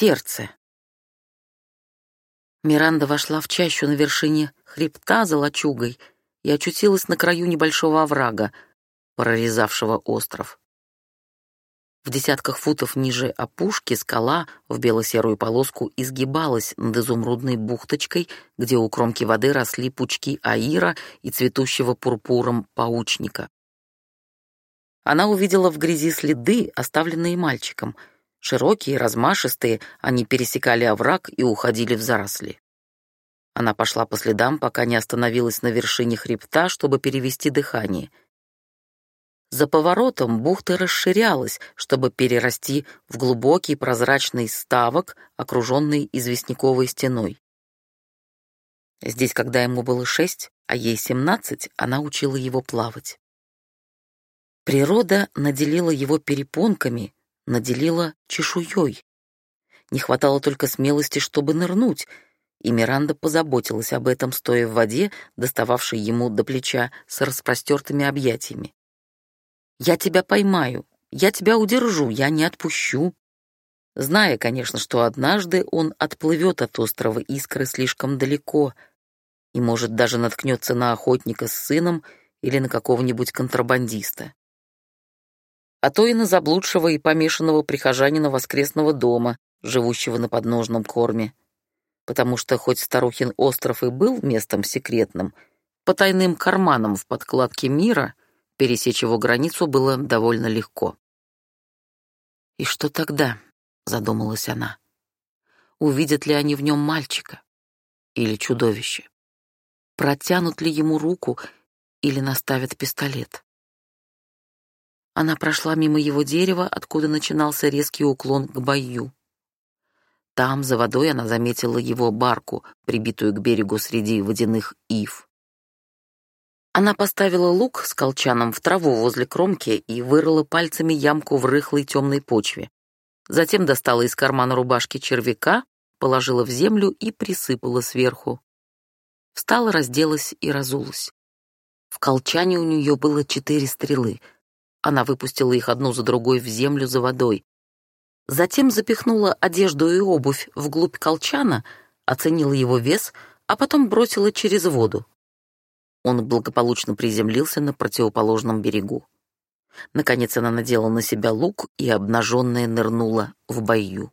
сердце. Миранда вошла в чащу на вершине хребта за лачугой и очутилась на краю небольшого оврага, прорезавшего остров. В десятках футов ниже опушки скала в бело-серую полоску изгибалась над изумрудной бухточкой, где у кромки воды росли пучки аира и цветущего пурпуром паучника. Она увидела в грязи следы, оставленные мальчиком. Широкие, размашистые, они пересекали овраг и уходили в заросли. Она пошла по следам, пока не остановилась на вершине хребта, чтобы перевести дыхание — за поворотом бухта расширялась, чтобы перерасти в глубокий прозрачный ставок, окруженный известняковой стеной. Здесь, когда ему было шесть, а ей семнадцать, она учила его плавать. Природа наделила его перепонками, наделила чешуей. Не хватало только смелости, чтобы нырнуть, и Миранда позаботилась об этом, стоя в воде, достававшей ему до плеча с распростертыми объятиями. Я тебя поймаю, я тебя удержу, я не отпущу. Зная, конечно, что однажды он отплывет от острова Искры слишком далеко и, может, даже наткнется на охотника с сыном или на какого-нибудь контрабандиста. А то и на заблудшего и помешанного прихожанина воскресного дома, живущего на подножном корме. Потому что хоть Старухин остров и был местом секретным, по тайным карманам в подкладке мира — Пересечь его границу было довольно легко. «И что тогда?» — задумалась она. «Увидят ли они в нем мальчика или чудовище? Протянут ли ему руку или наставят пистолет?» Она прошла мимо его дерева, откуда начинался резкий уклон к бою. Там, за водой, она заметила его барку, прибитую к берегу среди водяных ив. Она поставила лук с колчаном в траву возле кромки и вырыла пальцами ямку в рыхлой темной почве. Затем достала из кармана рубашки червяка, положила в землю и присыпала сверху. Встала, разделась и разулась. В колчане у нее было четыре стрелы. Она выпустила их одну за другой в землю за водой. Затем запихнула одежду и обувь вглубь колчана, оценила его вес, а потом бросила через воду. Он благополучно приземлился на противоположном берегу. Наконец она надела на себя лук и обнаженная нырнула в бою.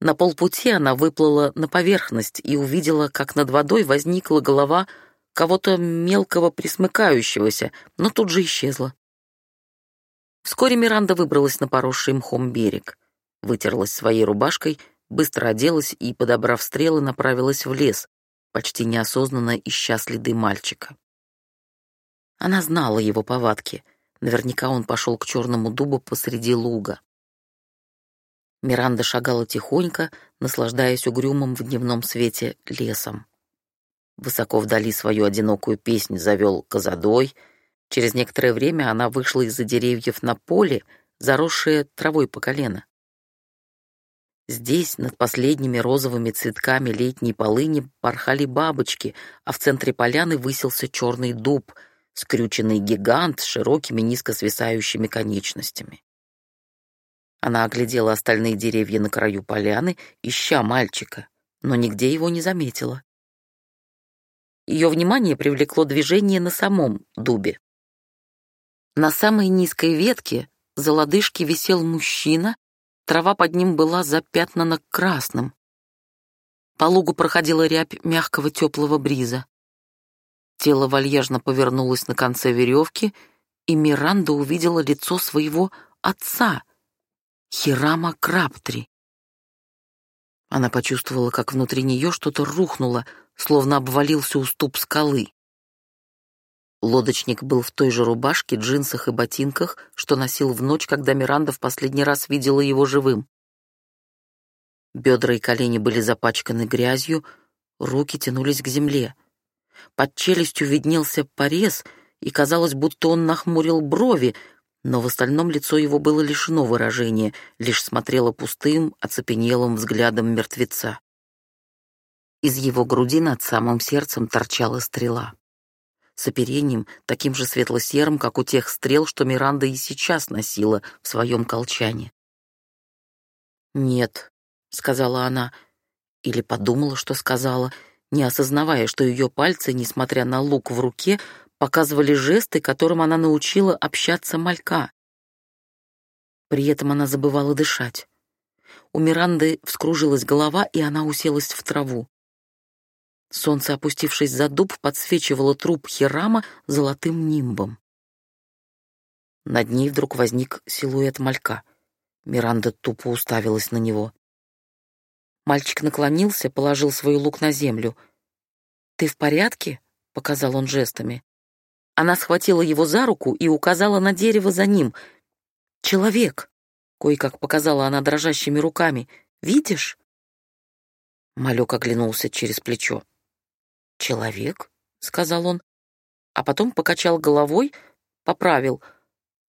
На полпути она выплыла на поверхность и увидела, как над водой возникла голова кого-то мелкого присмыкающегося, но тут же исчезла. Вскоре Миранда выбралась на поросший мхом берег, вытерлась своей рубашкой, быстро оделась и, подобрав стрелы, направилась в лес, почти неосознанно ища следы мальчика. Она знала его повадки. Наверняка он пошел к черному дубу посреди луга. Миранда шагала тихонько, наслаждаясь угрюмым в дневном свете лесом. Высоко вдали свою одинокую песнь завел козадой. Через некоторое время она вышла из-за деревьев на поле, заросшее травой по колено. Здесь, над последними розовыми цветками летней полыни, порхали бабочки, а в центре поляны высился черный дуб, скрюченный гигант с широкими низко свисающими конечностями. Она оглядела остальные деревья на краю поляны, ища мальчика, но нигде его не заметила. Ее внимание привлекло движение на самом дубе. На самой низкой ветке за лодыжки висел мужчина Трава под ним была запятнана красным. По лугу проходила рябь мягкого теплого бриза. Тело вальяжно повернулось на конце веревки, и Миранда увидела лицо своего отца, Хирама Краптри. Она почувствовала, как внутри нее что-то рухнуло, словно обвалился уступ скалы. Лодочник был в той же рубашке, джинсах и ботинках, что носил в ночь, когда Миранда в последний раз видела его живым. Бедра и колени были запачканы грязью, руки тянулись к земле. Под челюстью виднелся порез, и казалось, будто он нахмурил брови, но в остальном лицо его было лишено выражения, лишь смотрело пустым, оцепенелым взглядом мертвеца. Из его груди над самым сердцем торчала стрела с оперением, таким же светло-серым, как у тех стрел, что Миранда и сейчас носила в своем колчане. «Нет», — сказала она, или подумала, что сказала, не осознавая, что ее пальцы, несмотря на лук в руке, показывали жесты, которым она научила общаться малька. При этом она забывала дышать. У Миранды вскружилась голова, и она уселась в траву. Солнце, опустившись за дуб, подсвечивало труп Хирама золотым нимбом. Над ней вдруг возник силуэт малька. Миранда тупо уставилась на него. Мальчик наклонился, положил свой лук на землю. «Ты в порядке?» — показал он жестами. Она схватила его за руку и указала на дерево за ним. «Человек!» — кое-как показала она дрожащими руками. «Видишь?» Малек оглянулся через плечо. «Человек?» — сказал он, а потом покачал головой, поправил.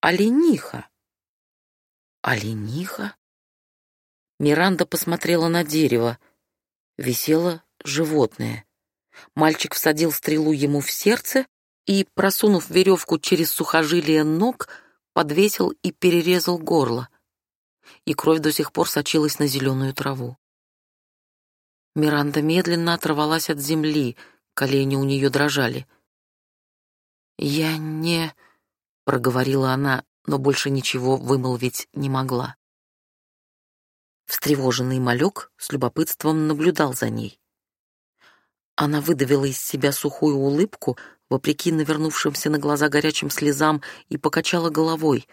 «Олениха». «Олениха?» Миранда посмотрела на дерево. Висело животное. Мальчик всадил стрелу ему в сердце и, просунув веревку через сухожилие ног, подвесил и перерезал горло. И кровь до сих пор сочилась на зеленую траву. Миранда медленно оторвалась от земли, колени у нее дрожали. «Я не...» — проговорила она, но больше ничего вымолвить не могла. Встревоженный малек с любопытством наблюдал за ней. Она выдавила из себя сухую улыбку, вопреки навернувшимся на глаза горячим слезам, и покачала головой.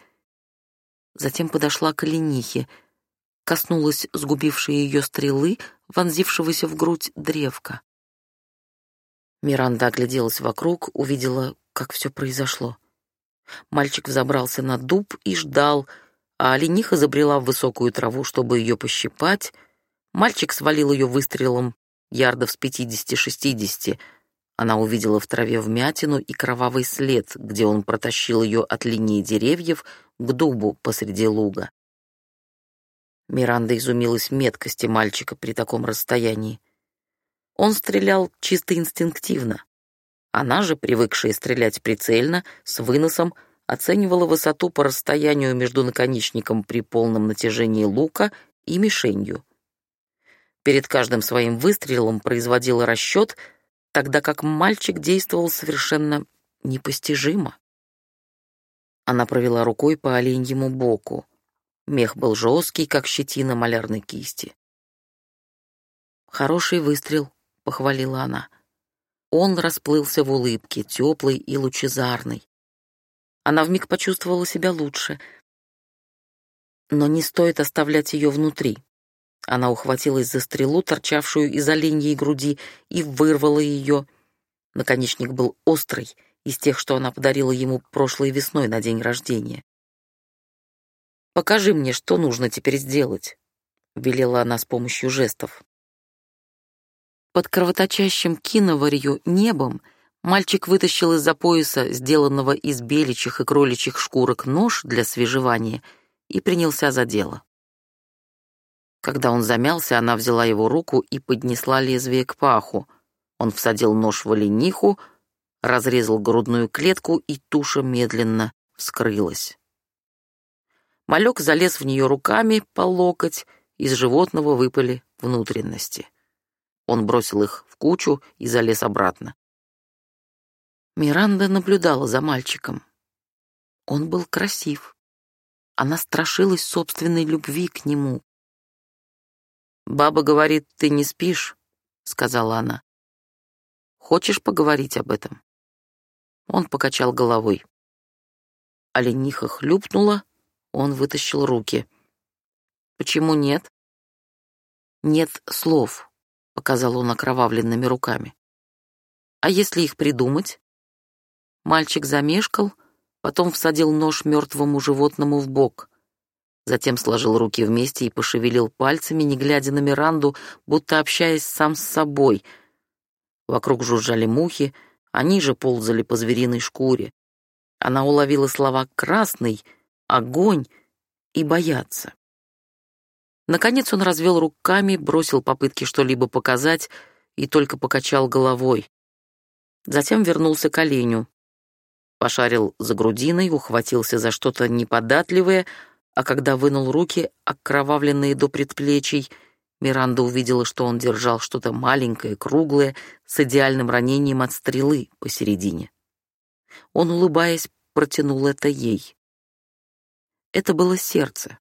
Затем подошла к оленихе, коснулась сгубившей ее стрелы, вонзившегося в грудь древка. Миранда огляделась вокруг, увидела, как все произошло. Мальчик взобрался на дуб и ждал, а олениха забрела в высокую траву, чтобы ее пощипать. Мальчик свалил ее выстрелом ярдов с пятидесяти-шестидесяти. Она увидела в траве вмятину и кровавый след, где он протащил ее от линии деревьев к дубу посреди луга. Миранда изумилась меткости мальчика при таком расстоянии. Он стрелял чисто инстинктивно. Она же, привыкшая стрелять прицельно, с выносом, оценивала высоту по расстоянию между наконечником при полном натяжении лука и мишенью. Перед каждым своим выстрелом производила расчет, тогда как мальчик действовал совершенно непостижимо. Она провела рукой по оленьему боку. Мех был жесткий, как щетина малярной кисти. «Хороший выстрел», — похвалила она. Он расплылся в улыбке, теплый и лучезарный. Она вмиг почувствовала себя лучше. Но не стоит оставлять ее внутри. Она ухватилась за стрелу, торчавшую из оленьей груди, и вырвала ее. Наконечник был острый, из тех, что она подарила ему прошлой весной на день рождения. «Покажи мне, что нужно теперь сделать», — велела она с помощью жестов. Под кровоточащим киноварью небом Мальчик вытащил из-за пояса, сделанного из беличьих и кроличьих шкурок, нож для свежевания и принялся за дело. Когда он замялся, она взяла его руку и поднесла лезвие к паху. Он всадил нож в олениху, разрезал грудную клетку, и туша медленно вскрылась. Малек залез в нее руками по локоть, из животного выпали внутренности. Он бросил их в кучу и залез обратно. Миранда наблюдала за мальчиком. Он был красив. Она страшилась собственной любви к нему. «Баба говорит, ты не спишь», — сказала она. «Хочешь поговорить об этом?» Он покачал головой. Олениха хлюпнула, он вытащил руки. «Почему нет?» «Нет слов», — показал он окровавленными руками. «А если их придумать?» Мальчик замешкал, потом всадил нож мертвому животному в бок. Затем сложил руки вместе и пошевелил пальцами, не глядя на Миранду, будто общаясь сам с собой. Вокруг жужжали мухи, они же ползали по звериной шкуре. Она уловила слова «красный», «огонь» и «бояться». Наконец он развел руками, бросил попытки что-либо показать и только покачал головой. Затем вернулся к оленю пошарил за грудиной, ухватился за что-то неподатливое, а когда вынул руки, окровавленные до предплечий, Миранда увидела, что он держал что-то маленькое, круглое, с идеальным ранением от стрелы посередине. Он, улыбаясь, протянул это ей. Это было сердце.